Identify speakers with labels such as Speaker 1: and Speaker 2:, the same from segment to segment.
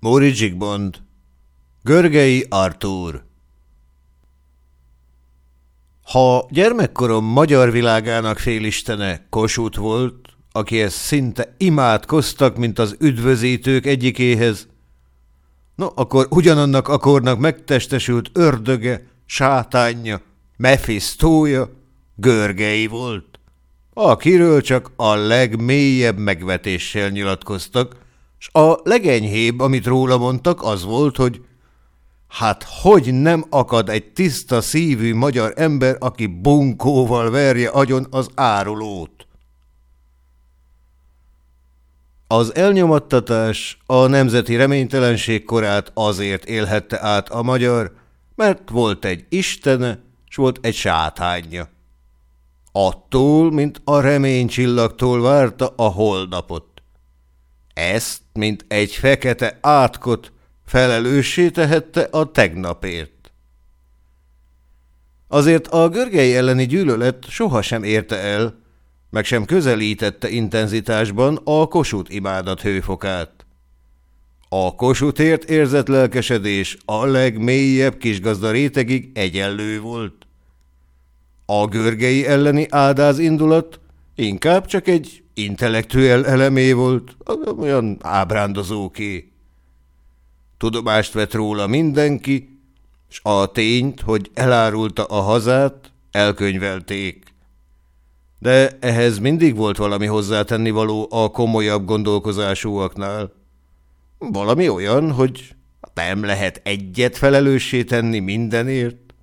Speaker 1: Móri Zsigmond Görgei Artúr. Ha gyermekkorom magyar világának félistene Kossuth volt, akihez szinte imádkoztak, mint az üdvözítők egyikéhez, no, akkor ugyanannak akornak megtestesült ördöge, sátánja, mefisztója, Görgei volt, akiről csak a legmélyebb megvetéssel nyilatkoztak, s a legenyhébb, amit róla mondtak, az volt, hogy hát hogy nem akad egy tiszta szívű magyar ember, aki bunkóval verje agyon az árulót. Az elnyomattatás a nemzeti reménytelenség korát azért élhette át a magyar, mert volt egy istene, s volt egy sátánja. Attól, mint a reménycsillagtól várta a holdapot. Ezt, mint egy fekete átkot, felelőssé tehette a tegnapért. Azért a görgei elleni gyűlölet sohasem érte el, meg sem közelítette intenzitásban a kosut imádat hőfokát. A kosutért érzett lelkesedés a legmélyebb kisgazda rétegig egyenlő volt. A görgei elleni áldáz indulat inkább csak egy intellektuel elemé volt, olyan ábrándozóké. Tudomást vett róla mindenki, s a tényt, hogy elárulta a hazát, elkönyvelték. De ehhez mindig volt valami hozzátenni való a komolyabb gondolkozásúaknál. Valami olyan, hogy nem lehet egyet felelőssé tenni mindenért.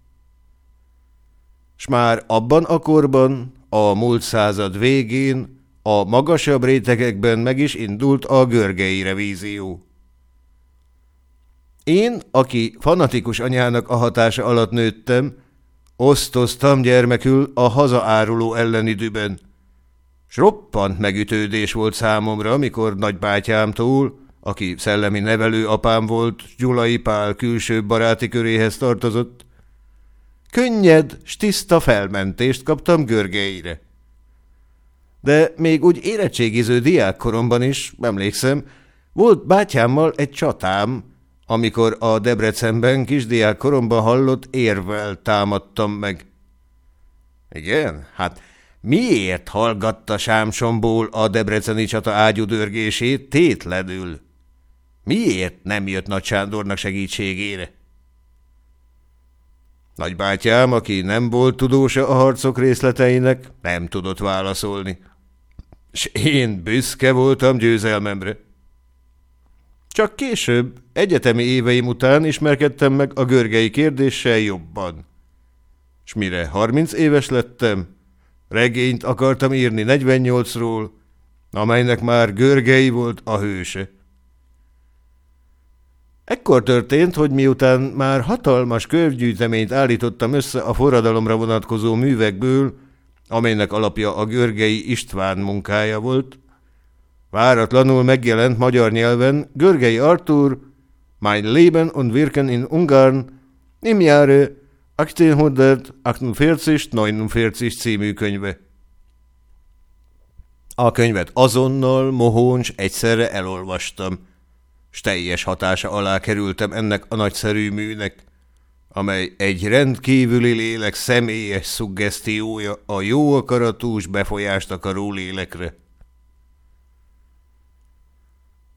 Speaker 1: S már abban a korban, a múlt század végén, a magasabb rétegekben meg is indult a görgei revízió. Én, aki fanatikus anyának a hatása alatt nőttem, osztoztam gyermekül a hazaáruló elleni düben. S roppant megütődés volt számomra, amikor nagybátyámtól, aki szellemi nevelő apám volt, Gyulai Pál külső baráti köréhez tartozott, könnyed, tiszta felmentést kaptam görgeire. De még úgy érettségiző diákkoromban is, emlékszem, volt bátyámmal egy csatám, amikor a Debrecenben kisdiák koromban hallott érvel támadtam meg. Igen, hát miért hallgatta Sámsomból a debreceni csata ágyudörgését tétlenül? Miért nem jött Nagy Sándornak segítségére? Nagybátyám, aki nem volt tudósa a harcok részleteinek, nem tudott válaszolni. S én büszke voltam győzelmemre. Csak később, egyetemi éveim után ismerkedtem meg a görgei kérdéssel jobban. S mire 30 éves lettem, regényt akartam írni 48-ról, amelynek már görgei volt a hőse. Ekkor történt, hogy miután már hatalmas könyvgyűjteményt állítottam össze a forradalomra vonatkozó művekből, amelynek alapja a görgei István munkája volt, Váratlanul megjelent magyar nyelven Görgei Artur Mein Leben und Wirken in Ungarn im Jahre 1848-49 című könyve. A könyvet azonnal, mohóns, egyszerre elolvastam, s teljes hatása alá kerültem ennek a nagyszerű műnek, amely egy rendkívüli lélek személyes szuggesztiója a jó akaratús befolyást akaró lélekre.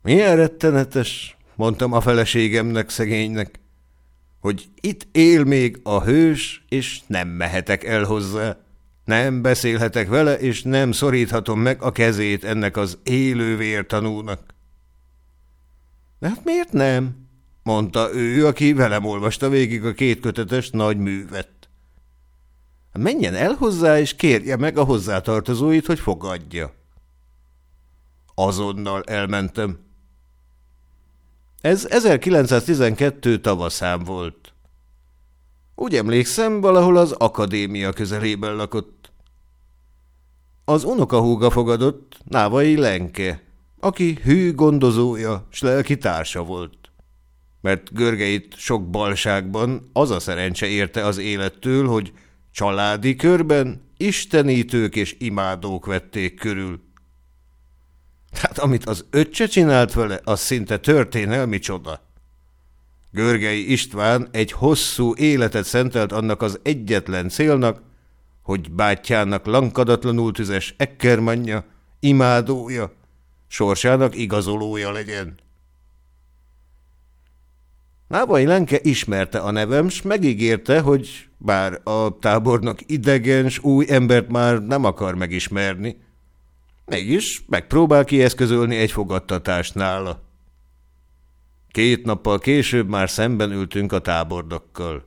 Speaker 1: Milyen rettenetes, mondtam a feleségemnek, szegénynek, hogy itt él még a hős, és nem mehetek el hozzá. Nem beszélhetek vele, és nem szoríthatom meg a kezét ennek az élő vértanúnak. De hát miért nem? Mondta ő, aki velem olvasta végig a két kötetes nagy művet. Menjen el hozzá, és kérje meg a hozzátartozóit, hogy fogadja. Azonnal elmentem. Ez 1912 tavaszán volt. Úgy emlékszem, valahol az akadémia közelében lakott. Az unokahúga fogadott, Návai Lenke, aki hű gondozója, s lelki társa volt. Mert görgeit sok balságban az a szerencse érte az élettől, hogy családi körben istenítők és imádók vették körül. Hát amit az öccse csinált vele, az szinte történelmi csoda. Görgei István egy hosszú életet szentelt annak az egyetlen célnak, hogy bátyjának lankadatlanul tüzes ekkermanja, imádója, sorsának igazolója legyen. Nábai Lenke ismerte a nevem, s megígérte, hogy bár a tábornak idegens, új embert már nem akar megismerni, mégis megpróbál kieszközölni egy fogadtatást nála. Két nappal később már szemben ültünk a tábornokkal.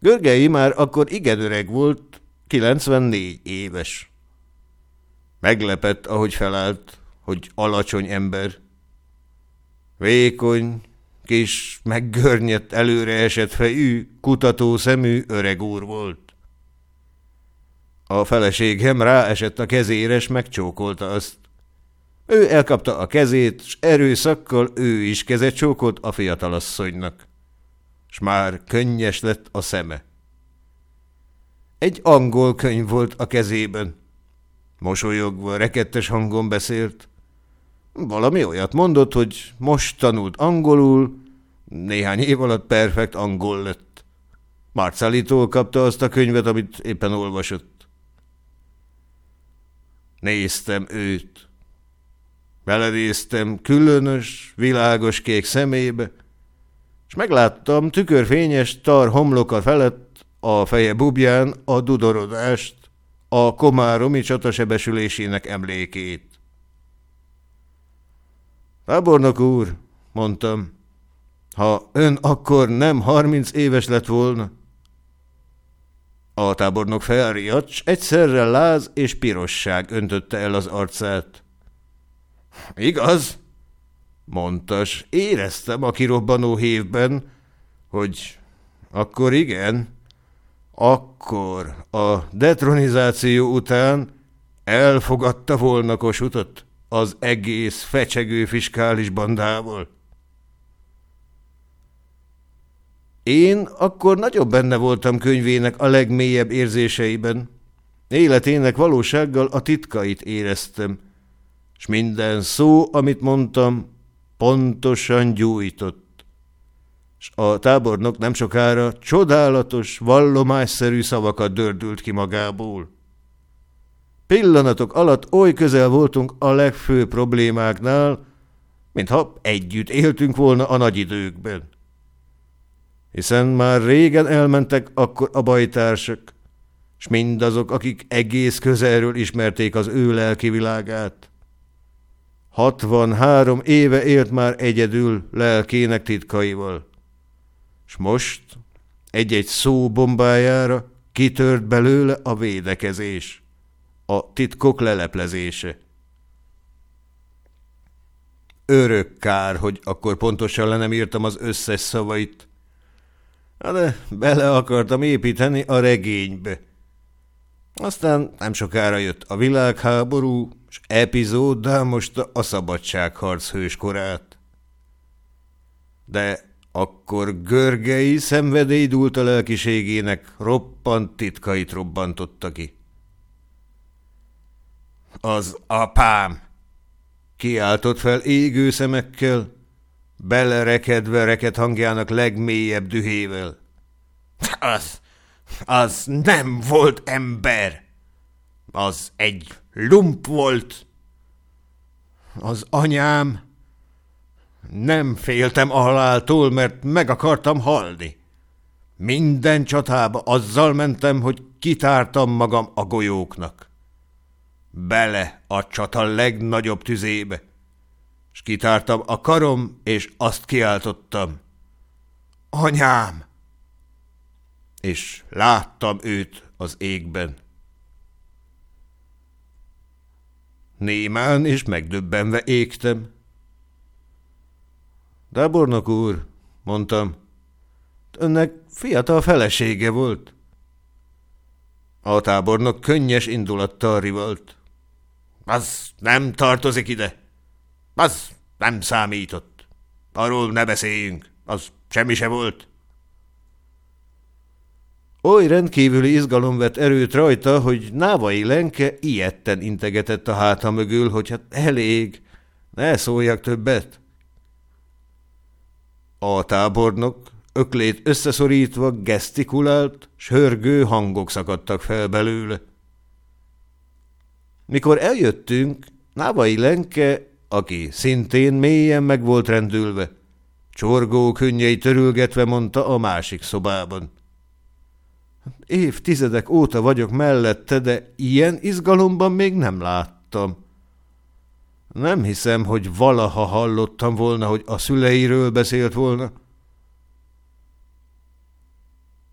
Speaker 1: Görgei már akkor igen öreg volt, 94 éves. Meglepett, ahogy felállt, hogy alacsony ember. Vékony, kis, meggörnyedt, előre esett fejű, kutató szemű öreg úr volt. A feleségem ráesett a kezére, s megcsókolta azt. Ő elkapta a kezét, s erőszakkal ő is kezet csókolt a fiatalasszonynak. S már könnyes lett a szeme. Egy angol könyv volt a kezében. Mosolyogva, rekettes hangon beszélt. Valami olyat mondott, hogy most tanult angolul, néhány év alatt perfekt angol lett. Marcalitól kapta azt a könyvet, amit éppen olvasott. Néztem őt. Belenéztem különös, világos kék szemébe, és megláttam tükörfényes tar homloka felett a feje bubján a dudorodást, a komáromi csatasebesülésének emlékét. Tábornok úr, mondtam, ha ön akkor nem harminc éves lett volna. A tábornok felriadt, s egyszerre láz és pirosság öntötte el az arcát. Igaz? Mondtas, éreztem a kirobbanó hévben, hogy akkor igen, akkor a detronizáció után elfogadta volna Kosutot az egész fecsegő fiskális bandával. Én akkor nagyobb benne voltam könyvének a legmélyebb érzéseiben. Életének valósággal a titkait éreztem, és minden szó, amit mondtam, pontosan gyújtott. És a tábornok nem sokára csodálatos, vallomásszerű szavakat dördült ki magából. Pillanatok alatt oly közel voltunk a legfőbb problémáknál, mintha együtt éltünk volna a nagy időkben. Hiszen már régen elmentek akkor a bajtársak, s mindazok, akik egész közelről ismerték az ő lelki világát. Hatvanhárom éve élt már egyedül lelkének titkaival. S most egy-egy szó bombájára kitört belőle a védekezés, a titkok leleplezése. Örök kár, hogy akkor pontosan le nem írtam az összes szavait. De bele akartam építeni a regénybe. Aztán nem sokára jött a világháború, és epizóddá most a szabadságharc hőskorát. De akkor görgei szenvedély dúlt a lelkiségének, roppant titkait robbantotta ki. Az apám! Kiáltott fel égő szemekkel, belerekedve reket hangjának legmélyebb dühével. Az, az nem volt ember! Az egy lump volt. Az anyám... Nem féltem a haláltól, mert meg akartam halni. Minden csatába azzal mentem, hogy kitártam magam a golyóknak. Bele a csata legnagyobb tüzébe, és kitártam a karom, és azt kiáltottam. Anyám! És láttam őt az égben. Némán és megdöbbenve égtem. Dábornok úr, mondtam, önnek fiatal felesége volt. A tábornok könnyes indulattal rivalt. Az nem tartozik ide. Az nem számított. Arról ne beszéljünk. Az semmi se volt. Oly rendkívüli izgalom vett erőt rajta, hogy Návai Lenke ilyetten integetett a háta mögül, hogy hát elég, ne szóljak többet. A tábornok öklét összeszorítva gesztikulált, s hörgő hangok szakadtak fel belőle. Mikor eljöttünk, Návai Lenke, aki szintén mélyen meg volt rendülve, csorgó könnyei törülgetve mondta a másik szobában. Évtizedek óta vagyok mellette, de ilyen izgalomban még nem láttam. Nem hiszem, hogy valaha hallottam volna, hogy a szüleiről beszélt volna.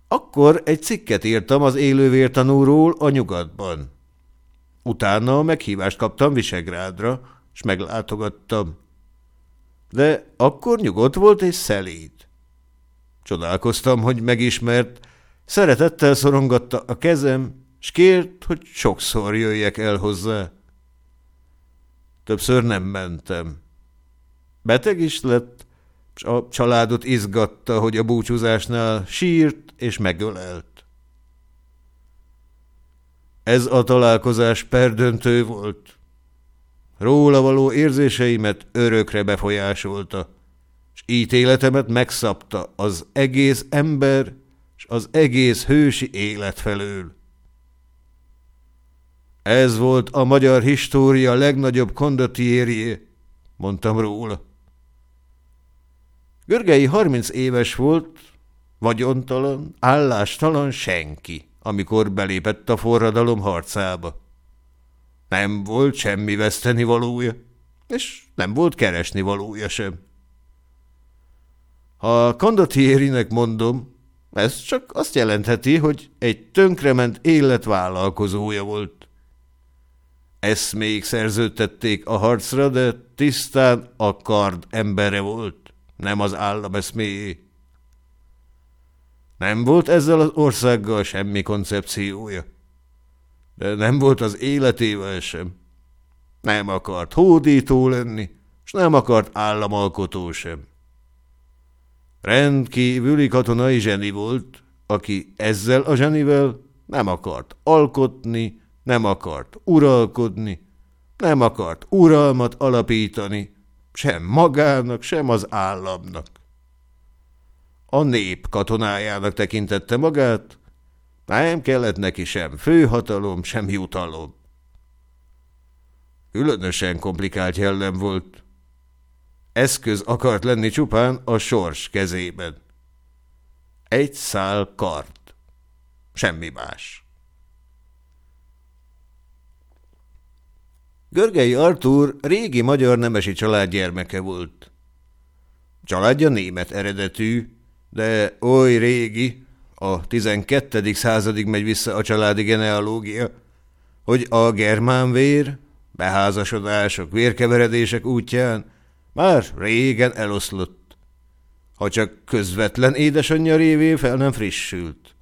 Speaker 1: Akkor egy cikket írtam az élővértanúról a nyugatban. Utána meghívást kaptam Visegrádra, és meglátogattam. De akkor nyugodt volt és szelíd. Csodálkoztam, hogy megismert, szeretettel szorongatta a kezem, s kért, hogy sokszor jöjjek el hozzá. Többször nem mentem. Beteg is lett, s a családot izgatta, hogy a búcsúzásnál sírt és megölelt. Ez a találkozás perdöntő volt. Róla való érzéseimet örökre befolyásolta, és ítéletemet megszabta az egész ember és az egész hősi élet felől. Ez volt a magyar história legnagyobb kondotierje, mondtam róla. Görgei harminc éves volt, vagyontalan, állástalan senki amikor belépett a forradalom harcába. Nem volt semmi veszteni valója, és nem volt keresni valója sem. Ha Condottierinek mondom, ez csak azt jelentheti, hogy egy tönkrement életvállalkozója volt. Ezt még szerződtették a harcra, de tisztán a kard embere volt, nem az állam eszméjé. Nem volt ezzel az országgal semmi koncepciója. De nem volt az életével sem. Nem akart hódító lenni, és nem akart államalkotó sem. Rendkívüli katonai zseni volt, aki ezzel a zsenivel nem akart alkotni, nem akart uralkodni, nem akart uralmat alapítani, sem magának, sem az államnak a nép katonájának tekintette magát, nem kellett neki sem főhatalom, sem jutalom. Különösen komplikált jellem volt. Eszköz akart lenni csupán a sors kezében. Egy szál kart. Semmi más. Görgei Artúr régi magyar nemesi család gyermeke volt. Családja német eredetű, de oly régi, a 12. századig megy vissza a családi genealógia, hogy a germán vér, beházasodások, vérkeveredések útján már régen eloszlott, ha csak közvetlen édesanyja révén fel nem frissült,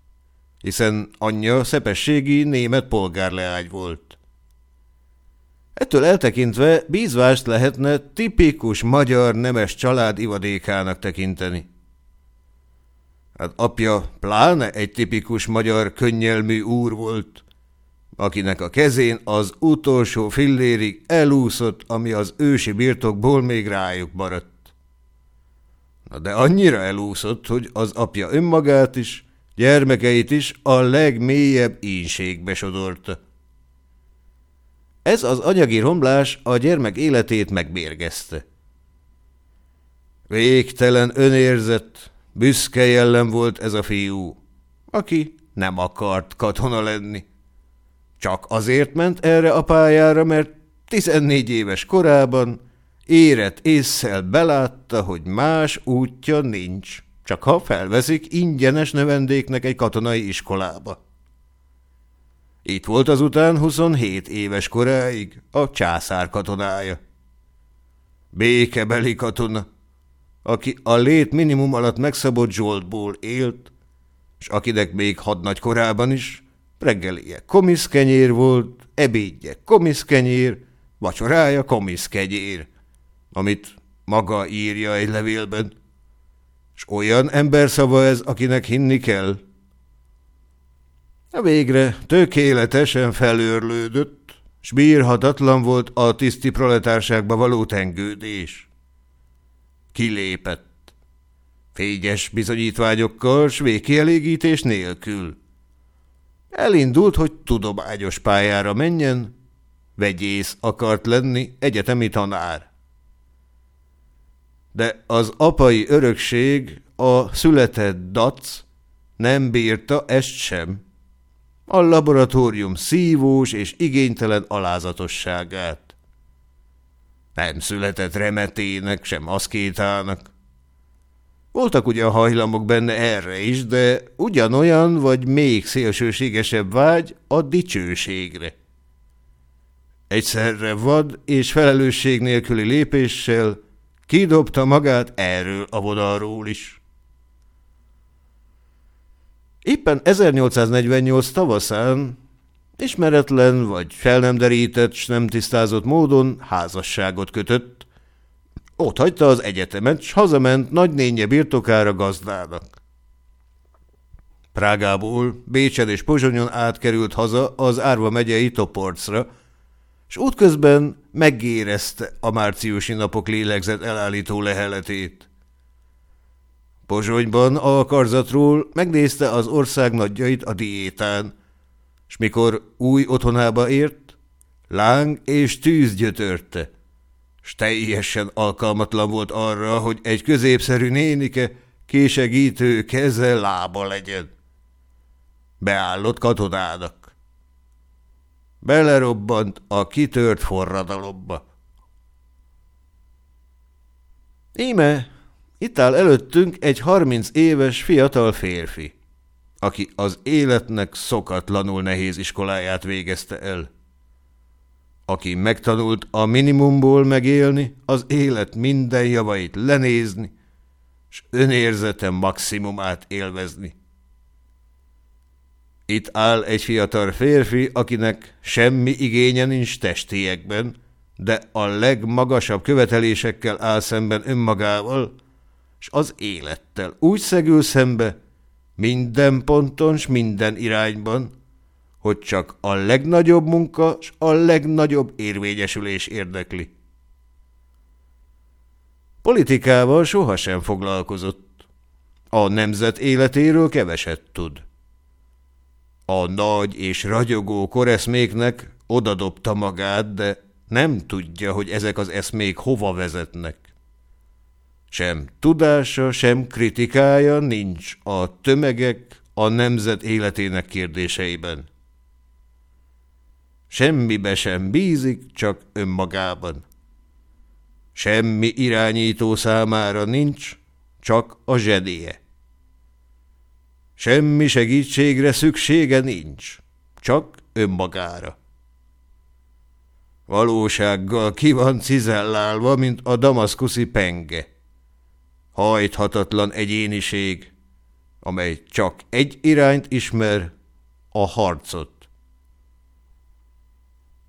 Speaker 1: hiszen anyja szepességi német polgárleány volt. Ettől eltekintve bízvást lehetne tipikus magyar nemes család ivadékának tekinteni. Hát apja pláne egy tipikus magyar könnyelmű úr volt, akinek a kezén az utolsó fillérig elúszott, ami az ősi birtokból még rájuk maradt. Na de annyira elúszott, hogy az apja önmagát is, gyermekeit is a legmélyebb ínségbe sodorta. Ez az anyagi romlás a gyermek életét megbérgezte. Végtelen önérzet, Büszke jellem volt ez a fiú, aki nem akart katona lenni. Csak azért ment erre a pályára, mert 14 éves korában érett észszel belátta, hogy más útja nincs, csak ha felveszik ingyenes növendéknek egy katonai iskolába. Itt volt azután 27 éves koráig a császár katonája. Békebeli katona, aki a lét minimum alatt megszabott zsoltból élt, és akinek még hadnagy korában is reggelie komiszkenyér volt, ebédje komiszkenyér, vacsorája komiszkegyér, amit maga írja egy levélben. És olyan ember szava ez, akinek hinni kell. A végre tökéletesen felőrlődött, s bírhatatlan volt a tiszti proletárságba való tengődés. Kilépett. Fégyes bizonyítványokkal, s végkielégítés nélkül. Elindult, hogy tudományos pályára menjen, vegyész akart lenni, egyetemi tanár. De az apai örökség, a született dac nem bírta ezt sem. A laboratórium szívós és igénytelen alázatosságát. Nem született remetének, sem aszkétának. Voltak ugyan hajlamok benne erre is, de ugyanolyan vagy még szélsőségesebb vágy a dicsőségre. Egyszerre vad és felelősség nélküli lépéssel kidobta magát erről a vonalról is. Éppen 1848 tavaszán ismeretlen vagy fel nem derített, s nem tisztázott módon házasságot kötött. Ott hagyta az egyetemet, s hazament nagynénye birtokára gazdának. Prágából, Bécsen és Pozsonyon átkerült haza az Árva megyei Toporcra, és útközben megérezte a márciusi napok lélegzett elállító leheletét. Pozsonyban a karzatról megnézte az ország nagyjait a diétán, és mikor új otthonába ért, láng és tűz gyötörte, s teljesen alkalmatlan volt arra, hogy egy középszerű nénike késegítő keze lába legyen. Beállott katonának. Belerobbant a kitört forradalomba. Íme, itt áll előttünk egy harminc éves fiatal férfi, aki az életnek szokatlanul nehéz iskoláját végezte el. Aki megtanult a minimumból megélni, az élet minden javait lenézni, s önérzete maximumát élvezni. Itt áll egy fiatal férfi, akinek semmi igénye nincs testiekben, de a legmagasabb követelésekkel áll szemben önmagával, s az élettel úgy szegül szembe, minden ponton s minden irányban, hogy csak a legnagyobb munka s a legnagyobb érvényesülés érdekli. Politikával sohasem foglalkozott. A nemzet életéről keveset tud. A nagy és ragyogó koreszméknek odadobta magát, de nem tudja, hogy ezek az eszmék hova vezetnek. Sem tudása, sem kritikája nincs a tömegek, a nemzet életének kérdéseiben. Semmibe sem bízik, csak önmagában. Semmi irányító számára nincs, csak a zsedéje. Semmi segítségre szüksége nincs, csak önmagára. Valósággal ki van cizellálva, mint a damaszkuszi penge. Hajthatatlan egyéniség, amely csak egy irányt ismer, a harcot.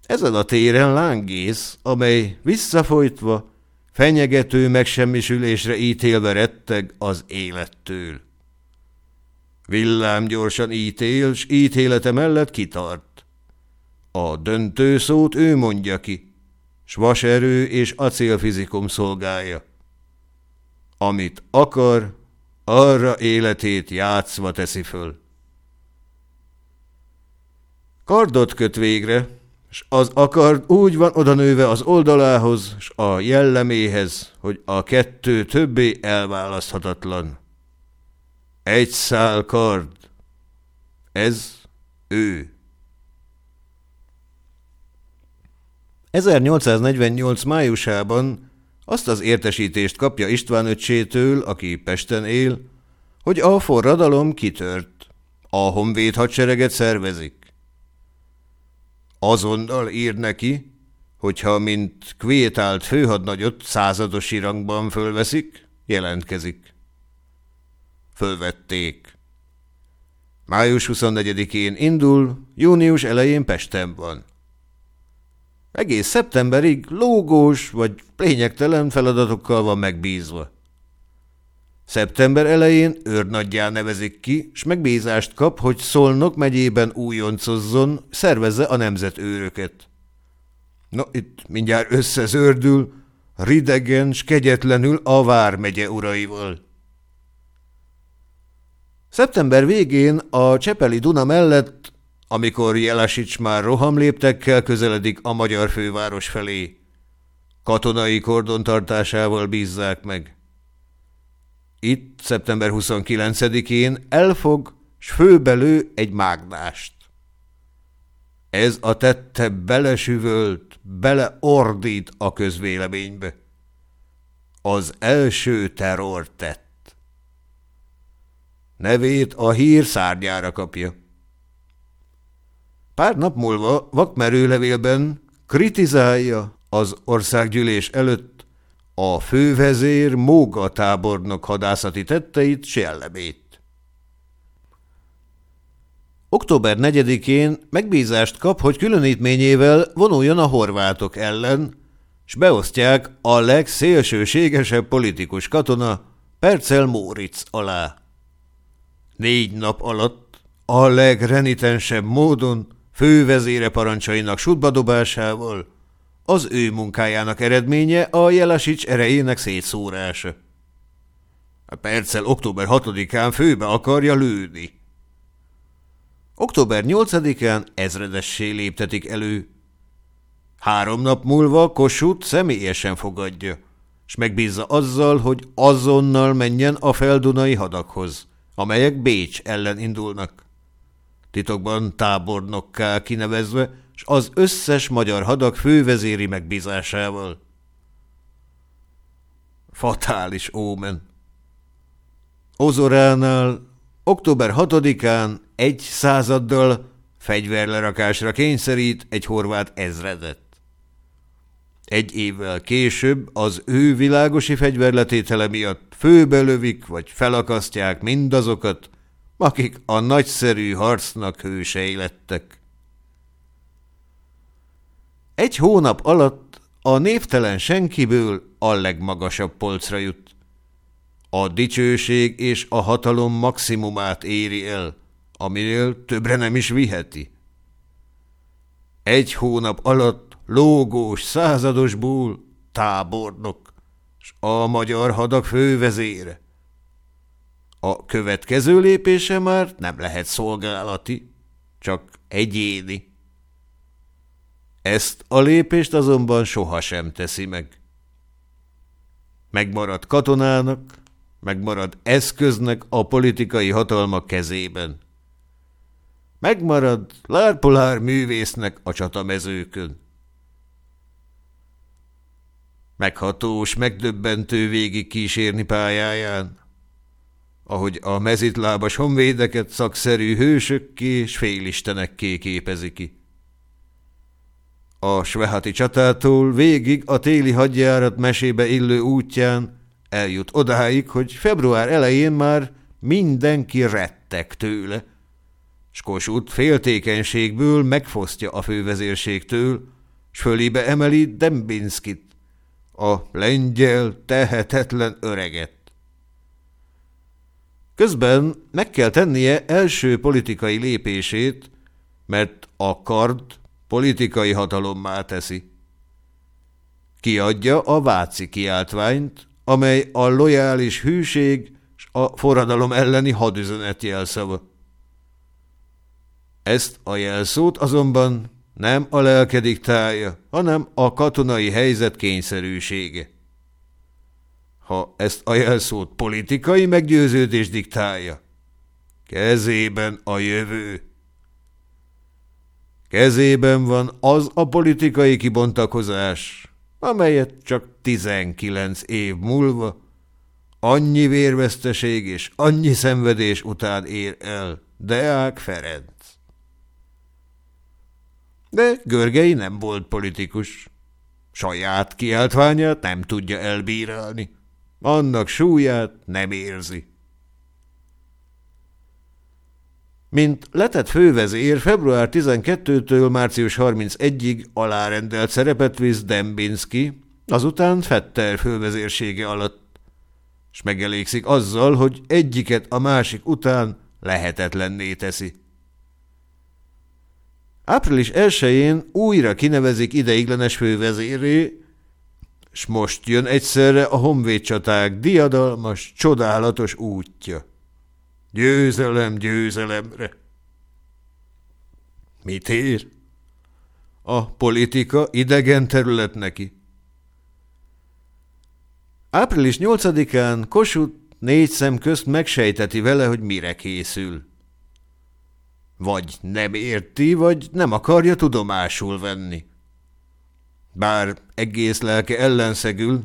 Speaker 1: Ezen a téren lángész, amely visszafolytva, fenyegető megsemmisülésre ítélve retteg az élettől. Villám gyorsan ítél, s ítélete mellett kitart. A döntő szót ő mondja ki, s vaserő és acélfizikum szolgálja. Amit akar, arra életét játszva teszi föl. Kardot köt végre, s az akard úgy van odanőve az oldalához, s a jelleméhez, hogy a kettő többé elválaszthatatlan. Egy szál kard. Ez ő. 1848 májusában azt az értesítést kapja István öccsétől, aki Pesten él, hogy a forradalom kitört. A honvéd hadsereget szervezik. Azonnal ír neki, hogyha mint kvétált főhadnagyot századosi rangban fölveszik, jelentkezik. Fölvették. Május 24-én indul, június elején Pesten van. Egész szeptemberig lógós vagy lényegtelen feladatokkal van megbízva. Szeptember elején őrnaggyá nevezik ki, s megbízást kap, hogy Szolnok megyében újoncozzon, szervezze a nemzetőröket. No, itt mindjárt összezördül, ridegen s kegyetlenül a Vármegye uraival. Szeptember végén a Csepeli Duna mellett, amikor Jelasics már rohamléptekkel közeledik a magyar főváros felé, katonai kordontartásával bízzák meg. Itt, szeptember 29-én elfog, s főbelő egy mágnást. Ez a tette belesüvölt, beleordít a közvéleménybe. Az első terror tett. Nevét a hír szárnyára kapja. Pár nap múlva vakmerőlevélben kritizálja az országgyűlés előtt a fővezér Móga tábornok hadászati tetteit s jellemét. Október 4-én megbízást kap, hogy különítményével vonuljon a horvátok ellen, s beosztják a legszélsőségesebb politikus katona Percel Móric alá. Négy nap alatt a legrenitensebb módon fővezére parancsainak sutbadobásával az ő munkájának eredménye a Jelasics erejének szétszórása. A perccel október 6-án főbe akarja lőni. Október 8-án ezredessé léptetik elő. Három nap múlva Kossuth személyesen fogadja, és megbízza azzal, hogy azonnal menjen a feldunai hadakhoz, amelyek Bécs ellen indulnak. Titokban tábornokká kinevezve, s az összes magyar hadak fővezéri megbízásával. Fatális ómen. Ozoránál október 6-án egy századdal fegyverlerakásra kényszerít egy horvát ezredet. Egy évvel később az ő világosi fegyverletétele miatt főbelövik vagy felakasztják mindazokat, akik a nagyszerű harcnak hősei lettek. Egy hónap alatt a névtelen senkiből a legmagasabb polcra jut. A dicsőség és a hatalom maximumát éri el, aminél többre nem is viheti. Egy hónap alatt lógós századosból tábornok, s a magyar hadak fővezére. A következő lépése már nem lehet szolgálati, csak egyéni. Ezt a lépést azonban sohasem teszi meg. Megmarad katonának, megmarad eszköznek a politikai hatalma kezében. Megmarad lárpolár művésznek a csatamezőkön. Meghatós, megdöbbentő végig kísérni pályáján, ahogy a mezitlábas honvédeket szakszerű hősökké és félistenekké képezi ki. A svehati csatától végig a téli hadjárat mesébe illő útján eljut odáig, hogy február elején már mindenki rettek tőle. Skosut féltékenységből megfosztja a fővezérségtől, s fölébe emeli Dembinskit, a lengyel tehetetlen öreget. Közben meg kell tennie első politikai lépését, mert a kard politikai hatalommá teszi. Kiadja a váci kiáltványt, amely a lojális hűség és a forradalom elleni hadüzenet jelszava. Ezt a jelszót azonban nem a lelke diktálja, hanem a katonai helyzet kényszerűsége. Ha ezt a jelszót politikai meggyőződés diktálja, kezében a jövő. Kezében van az a politikai kibontakozás, amelyet csak 19 év múlva annyi vérveszteség és annyi szenvedés után ér el Deák Ferenc. De Görgei nem volt politikus. Saját kiáltványát nem tudja elbírálni. Annak súlyát nem érzi. Mint letett fővezér február 12-től március 31-ig alárendelt szerepet visz Dembinski, azután Fetter fővezérsége alatt. és megelégszik azzal, hogy egyiket a másik után lehetetlenné teszi. Április 1-én újra kinevezik ideiglenes fővezéré, s most jön egyszerre a honvédcsaták diadalmas, csodálatos útja. Győzelem győzelemre. Mit ér? A politika idegen terület neki. Április 8-án Kossuth négy szem közt megsejteti vele, hogy mire készül. Vagy nem érti, vagy nem akarja tudomásul venni. Bár egész lelke ellenszegül,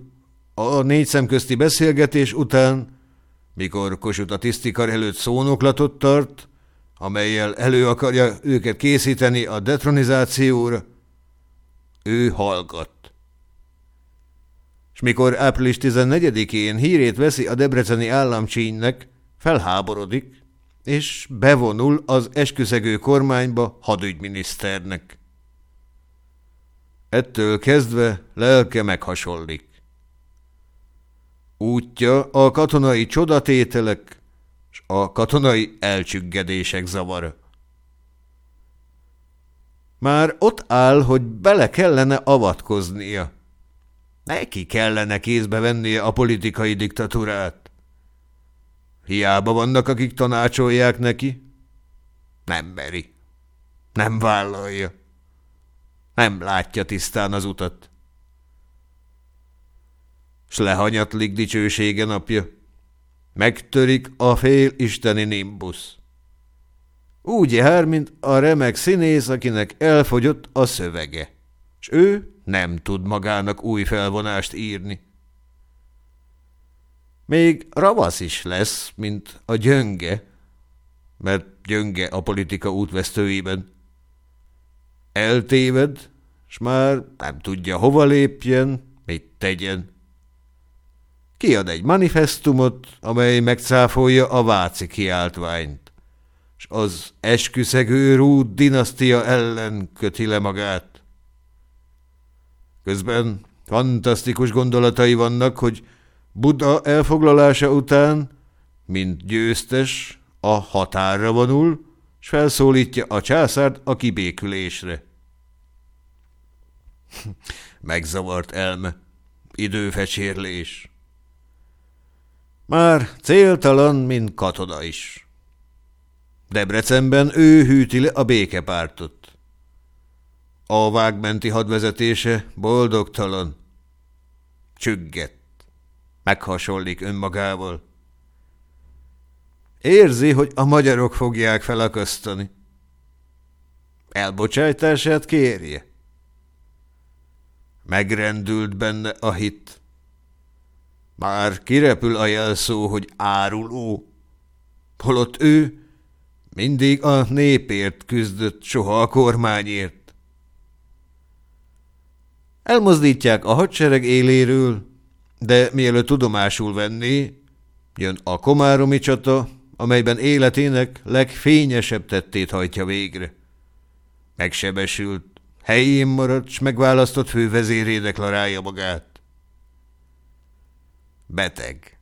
Speaker 1: a négy szemközti beszélgetés után, mikor Kossuth a tisztikar előtt szónoklatot tart, amelyel elő akarja őket készíteni a detronizációra, ő hallgat. És mikor április 14-én hírét veszi a debreceni államcsínynek, felháborodik, és bevonul az esküszegő kormányba hadügyminiszternek. Ettől kezdve lelke meghasonlik. Útja a katonai csodatételek és a katonai elcsüggedések zavara. Már ott áll, hogy bele kellene avatkoznia. Neki kellene kézbe vennie a politikai diktatúrát. Hiába vannak, akik tanácsolják neki. Nem meri. Nem vállalja. Nem látja tisztán az utat. S lehanyatlik dicsősége napja. Megtörik a fél isteni nimbusz. Úgy jár, mint a remek színész, akinek elfogyott a szövege, s ő nem tud magának új felvonást írni. Még ravasz is lesz, mint a gyönge, mert gyönge a politika útvesztőiben. Eltéved, s már nem tudja, hova lépjen, mit tegyen. Kiad egy manifestumot, amely megcáfolja a váci kiáltványt, s az esküszegő rút dinasztia ellen köti le magát. Közben fantasztikus gondolatai vannak, hogy Buda elfoglalása után, mint győztes, a határra vonul, s felszólítja a császárt a kibékülésre. Megzavart elme, időfecsérlés. Már céltalan, mint katona is. Debrecenben ő hűti le a békepártot. A vágmenti hadvezetése boldogtalan. Csüggett. Meghasonlik önmagával. Érzi, hogy a magyarok fogják felakasztani. Elbocsájtását kérje. Megrendült benne a hit. Már kirepül a jelszó, hogy áruló. Holott ő mindig a népért küzdött, soha a kormányért. Elmozdítják a hadsereg éléről, de mielőtt tudomásul venni, jön a komáromi csata, amelyben életének legfényesebb tettét hajtja végre. Megsebesült, helyén maradt, s megválasztott fővezéré deklarálja magát. Beteg.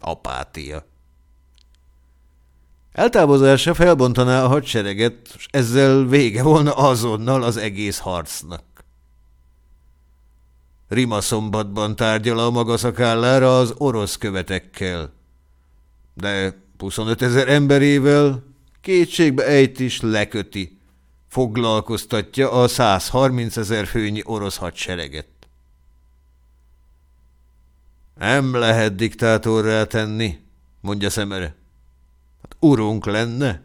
Speaker 1: Apátia. Eltávozása felbontaná a hadsereget, és ezzel vége volna azonnal az egész harcnak. Rima szombatban tárgyal a maga szakállára az orosz követekkel. De 25 ezer emberével kétségbe ejt is leköti, foglalkoztatja a 130 ezer főnyi orosz hadsereget. Nem lehet diktátorrá tenni, mondja szemere. Hát urunk lenne.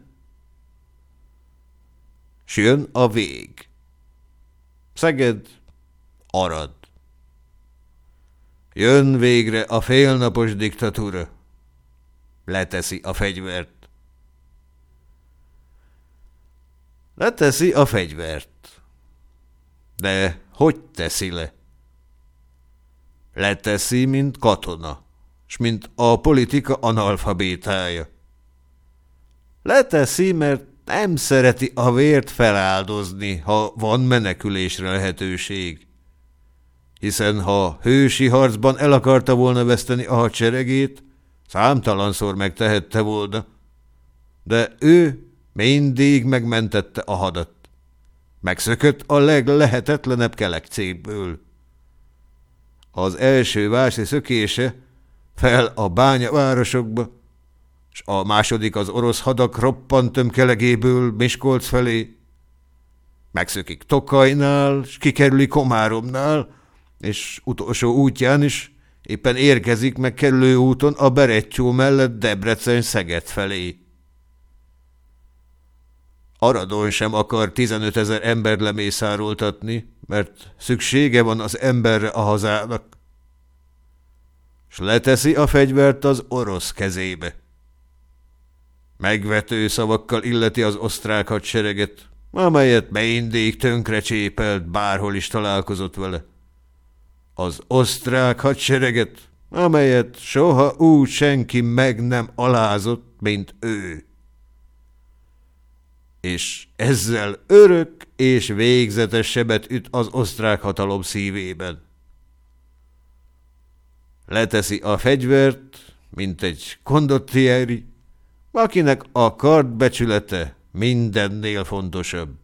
Speaker 1: S jön a vég. Szeged, Arad. Jön végre a félnapos diktatúra. Leteszi a fegyvert. Leteszi a fegyvert. De hogy teszi le? Leteszi, mint katona, s mint a politika analfabétája. Leteszi, mert nem szereti a vért feláldozni, ha van menekülésre lehetőség. hiszen ha hősi harcban el akarta volna veszteni a hadseregét, számtalanszor megtehette volna. De ő mindig megmentette a hadat. Megszökött a leglehetetlenebb kelekcéből. Az első vási szökése fel a bányavárosokba, és a második az orosz hadak roppant tömkelegéből Miskolc felé. Megszökik Tokajnál, és kikerüli Komáromnál, és utolsó útján is éppen érkezik meg kerülő úton a Berettyó mellett Debrecen-Szeged felé. Aradon sem akar 15 ezer ember lemészároltatni, mert szüksége van az emberre a hazának. S leteszi a fegyvert az orosz kezébe. Megvető szavakkal illeti az osztrák hadsereget, amelyet mindig tönkre csépelt, bárhol is találkozott vele. Az osztrák hadsereget, amelyet soha úgy senki meg nem alázott, mint ő és ezzel örök és végzetes sebet üt az osztrák hatalom szívében. Leteszi a fegyvert, mint egy kondottieri, akinek a kardbecsülete mindennél fontosabb.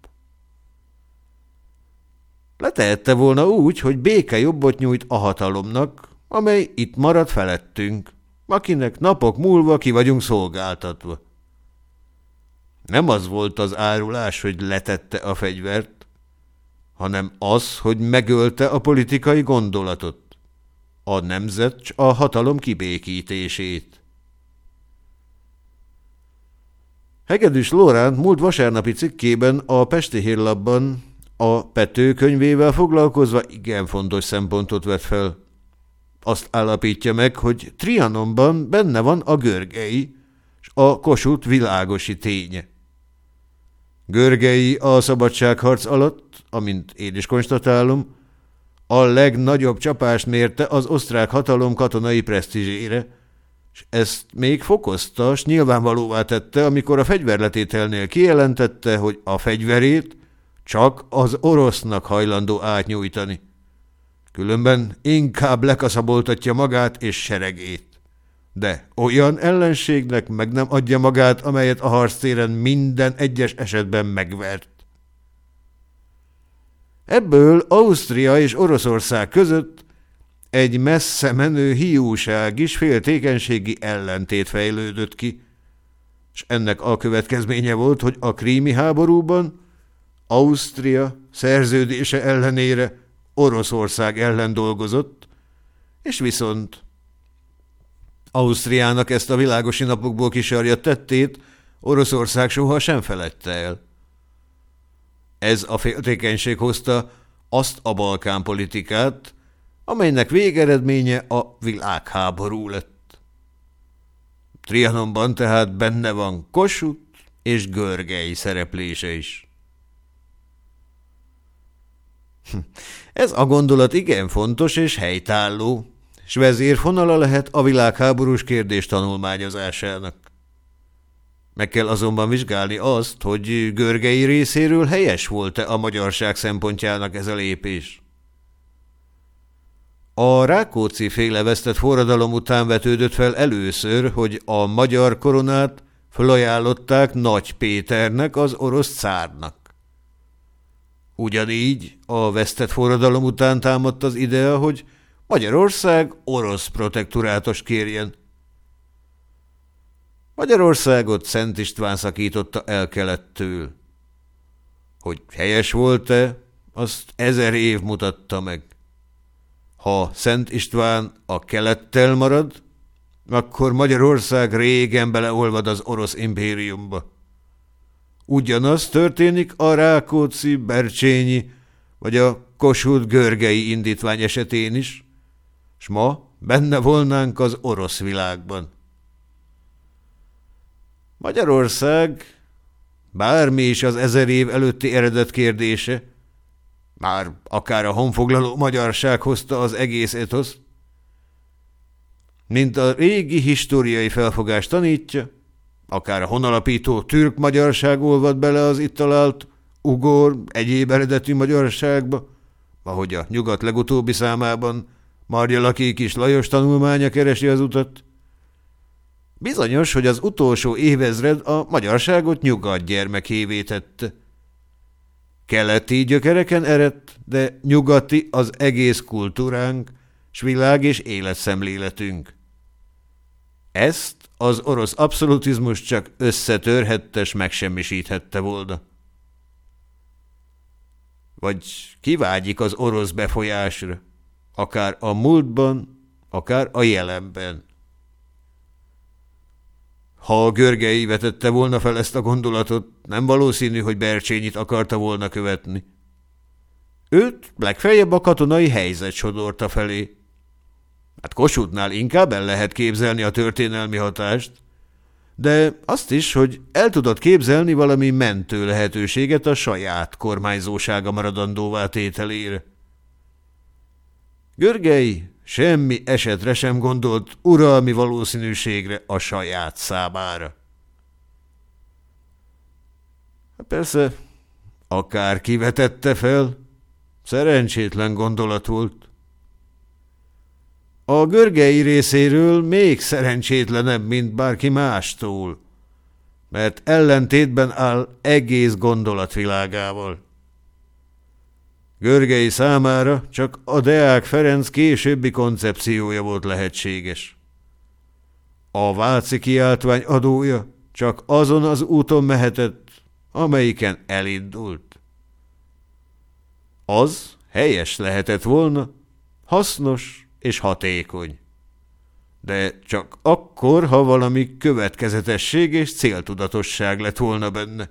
Speaker 1: Letehette volna úgy, hogy béke jobbot nyújt a hatalomnak, amely itt marad felettünk, akinek napok múlva ki vagyunk szolgáltatva. Nem az volt az árulás, hogy letette a fegyvert, hanem az, hogy megölte a politikai gondolatot, a nemzet a hatalom kibékítését. Hegedűs Lóránt múlt vasárnapi cikkében a Pesti Hírlapban a Pető könyvével foglalkozva igen fontos szempontot vett fel. Azt állapítja meg, hogy Trianonban benne van a görgei, és a kosut világosi ténye. Görgei a szabadságharc alatt, amint én is konstatálom, a legnagyobb csapást mérte az osztrák hatalom katonai presztízsére, és ezt még fokozta, s nyilvánvalóvá tette, amikor a fegyverletételnél kijelentette, hogy a fegyverét csak az orosznak hajlandó átnyújtani. Különben inkább lekaszaboltatja magát és seregét de olyan ellenségnek meg nem adja magát, amelyet a harctéren minden egyes esetben megvert. Ebből Ausztria és Oroszország között egy messze menő hiúság is féltékenységi ellentét fejlődött ki, és ennek a következménye volt, hogy a krími háborúban Ausztria szerződése ellenére Oroszország ellen dolgozott, és viszont Ausztriának ezt a világosi napokból kisarja tettét Oroszország soha sem felette el. Ez a féltékenység hozta azt a Balkán politikát, amelynek végeredménye a világháború lett. Trianonban tehát benne van Kossuth és Görgei szereplése is. Ez a gondolat igen fontos és helytálló, s vezérfonala lehet a világháborús kérdés tanulmányozásának. Meg kell azonban vizsgálni azt, hogy Görgei részéről helyes volt-e a magyarság szempontjának ez a lépés. A Rákóczi féle vesztett forradalom után vetődött fel először, hogy a magyar koronát felajánlották Nagy Péternek, az orosz cárnak. Ugyanígy a vesztett forradalom után támadt az idea, hogy Magyarország orosz protektorátos kérjen. Magyarországot Szent István szakította el kelettől. Hogy helyes volt-e, azt ezer év mutatta meg. Ha Szent István a kelettel marad, akkor Magyarország régen beleolvad az orosz impériumba. Ugyanaz történik a Rákóczi, Bercsényi vagy a Kossuth Görgei indítvány esetén is s ma benne volnánk az orosz világban. Magyarország, bármi is az ezer év előtti eredet kérdése, már akár a honfoglaló magyarság hozta az egész etosz, mint a régi históriai felfogás tanítja, akár a honalapító türk magyarság olvad bele az itt talált ugor egyéb eredetű magyarságba, ahogy a nyugat legutóbbi számában Marja Laki kis Lajos tanulmánya keresi az utat. Bizonyos, hogy az utolsó évezred a magyarságot nyugat gyermekévé tette. Keleti gyökereken eredt, de nyugati az egész kultúránk, s világ és életszemléletünk. Ezt az orosz abszolutizmus csak összetörhette, s megsemmisíthette volna. Vagy kivágyik az orosz befolyásra, akár a múltban, akár a jelenben. Ha a Görgei vetette volna fel ezt a gondolatot, nem valószínű, hogy Bercsényit akarta volna követni. Őt legfeljebb a katonai helyzet sodorta felé. Hát Kossuthnál inkább el lehet képzelni a történelmi hatást, de azt is, hogy el tudott képzelni valami mentő lehetőséget a saját kormányzósága maradandóvá tételére. Görgei semmi esetre sem gondolt uralmi valószínűségre a saját számára. Hát persze, akár kivetette fel, szerencsétlen gondolat volt. A görgei részéről még szerencsétlenebb, mint bárki mástól, mert ellentétben áll egész gondolatvilágával. Görgei számára csak a Deák Ferenc későbbi koncepciója volt lehetséges. A Váci kiáltvány adója csak azon az úton mehetett, amelyiken elindult. Az helyes lehetett volna, hasznos és hatékony. De csak akkor, ha valami következetesség és céltudatosság lett volna benne.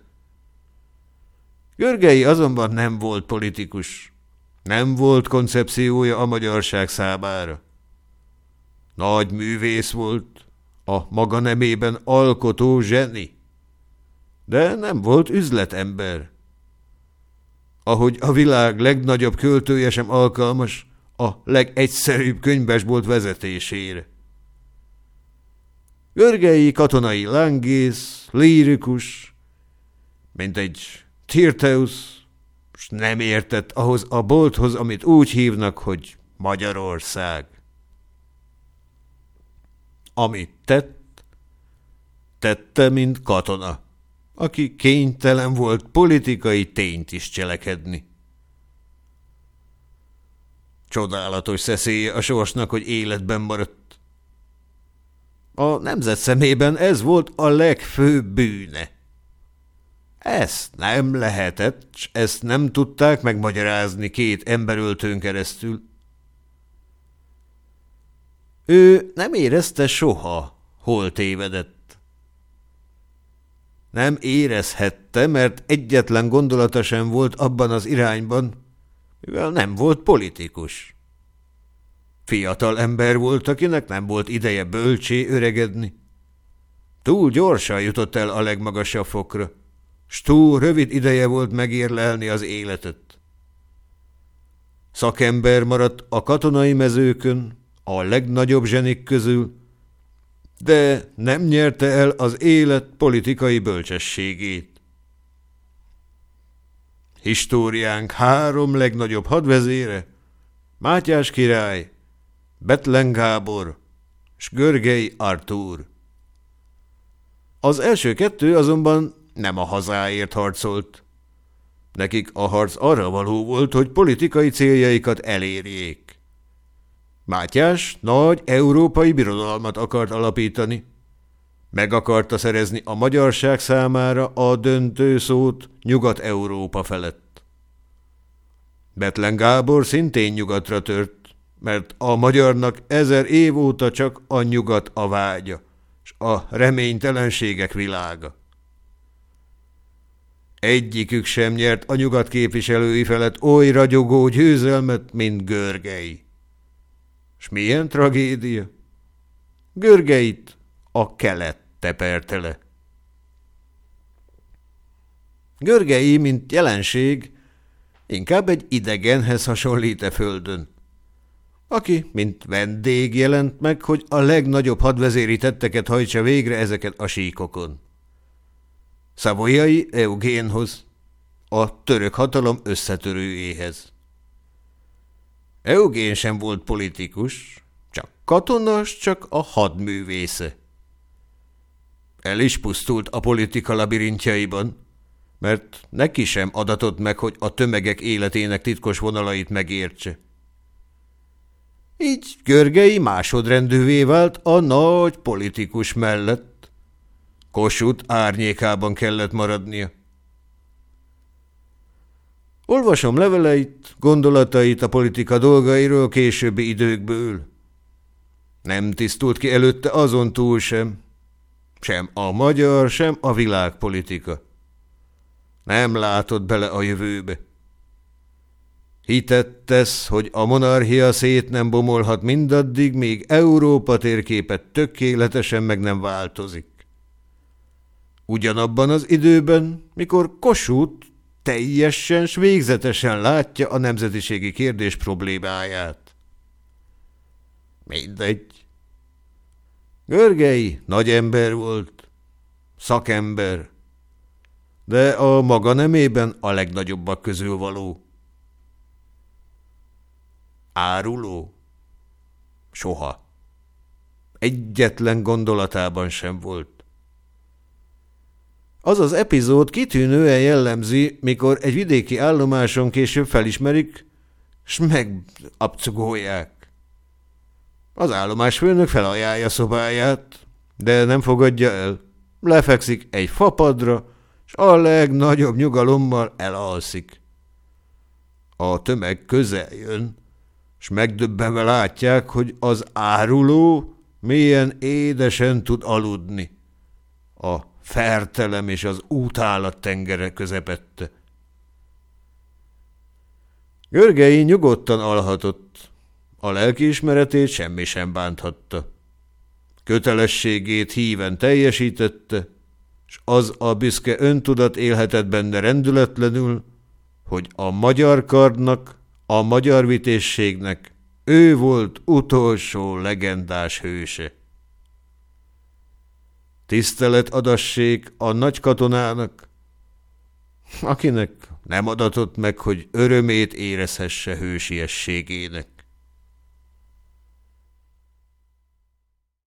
Speaker 1: Görgei azonban nem volt politikus. Nem volt koncepciója a magyarság számára. Nagy művész volt, a maga nemében alkotó zseni. De nem volt üzletember. Ahogy a világ legnagyobb költője sem alkalmas a legegyszerűbb könyvesbolt vezetésére. Görgei katonai lángész, lírikus, mint egy Tirteusz s nem értett ahhoz a bolthoz, amit úgy hívnak, hogy Magyarország. Amit tett, tette, mint katona, aki kénytelen volt politikai tényt is cselekedni. Csodálatos szeszélye a sorsnak, hogy életben maradt. A nemzet szemében ez volt a legfőbb bűne. Ezt nem lehetett, s ezt nem tudták megmagyarázni két emberöltőn keresztül. Ő nem érezte soha, hol tévedett. Nem érezhette, mert egyetlen gondolata sem volt abban az irányban, mivel nem volt politikus. Fiatal ember volt, akinek nem volt ideje bölcsé öregedni. Túl gyorsan jutott el a legmagasabb fokra s túl rövid ideje volt megérlelni az életet. Szakember maradt a katonai mezőkön, a legnagyobb zsenik közül, de nem nyerte el az élet politikai bölcsességét. Históriánk három legnagyobb hadvezére, Mátyás király, Betlen Gábor s Görgei Artúr. Az első kettő azonban nem a hazáért harcolt. Nekik a harc arra való volt, hogy politikai céljaikat elérjék. Mátyás nagy európai birodalmat akart alapítani. Meg akarta szerezni a magyarság számára a döntő szót Nyugat-Európa felett. Betlen Gábor szintén nyugatra tört, mert a magyarnak ezer év óta csak a nyugat a vágya, s a reménytelenségek világa. Egyikük sem nyert a nyugat képviselői felett oly ragyogó győzelmet, mint Görgei. S milyen tragédia? Görgeit a kelet teperte le. Görgei, mint jelenség, inkább egy idegenhez hasonlít a földön, aki, mint vendég jelent meg, hogy a legnagyobb hadvezéri tetteket hajtsa végre ezeket a síkokon. Szavoyai Eugénhoz, a török hatalom összetörőjéhez. Eugén sem volt politikus, csak katonas, csak a hadművésze. El is pusztult a politika labirintjaiban, mert neki sem adatott meg, hogy a tömegek életének titkos vonalait megértse. Így Görgei másodrendűvé vált a nagy politikus mellett. Kossuth árnyékában kellett maradnia. Olvasom leveleit, gondolatait a politika dolgairól későbbi időkből. Nem tisztult ki előtte azon túl sem. Sem a magyar, sem a világpolitika. Nem látott bele a jövőbe. Hitett tesz, hogy a monarchia szét nem bomolhat mindaddig, míg Európa térképet tökéletesen meg nem változik. Ugyanabban az időben, mikor Kossuth teljesen s végzetesen látja a nemzetiségi kérdés problémáját. Mindegy. Görgei nagy ember volt, szakember, de a maga nemében a legnagyobbak közül való. Áruló? Soha. Egyetlen gondolatában sem volt. Az az epizód kitűnően jellemzi, mikor egy vidéki állomáson később felismerik, s megabcugolják. Az állomásfőnök felajánlja szobáját, de nem fogadja el. Lefekszik egy fapadra, s a legnagyobb nyugalommal elalszik. A tömeg közel jön, s megdöbbenve látják, hogy az áruló milyen édesen tud aludni. A fertelem és az útállat tengere közepette. Görgei nyugodtan alhatott, a lelkiismeretét semmi sem bánthatta. Kötelességét híven teljesítette, s az a büszke öntudat élhetett benne rendületlenül, hogy a magyar kardnak, a magyar vitézségnek ő volt utolsó legendás hőse. Tisztelet adassék a nagy katonának, akinek nem adatott meg, hogy örömét érezhesse hősiességének.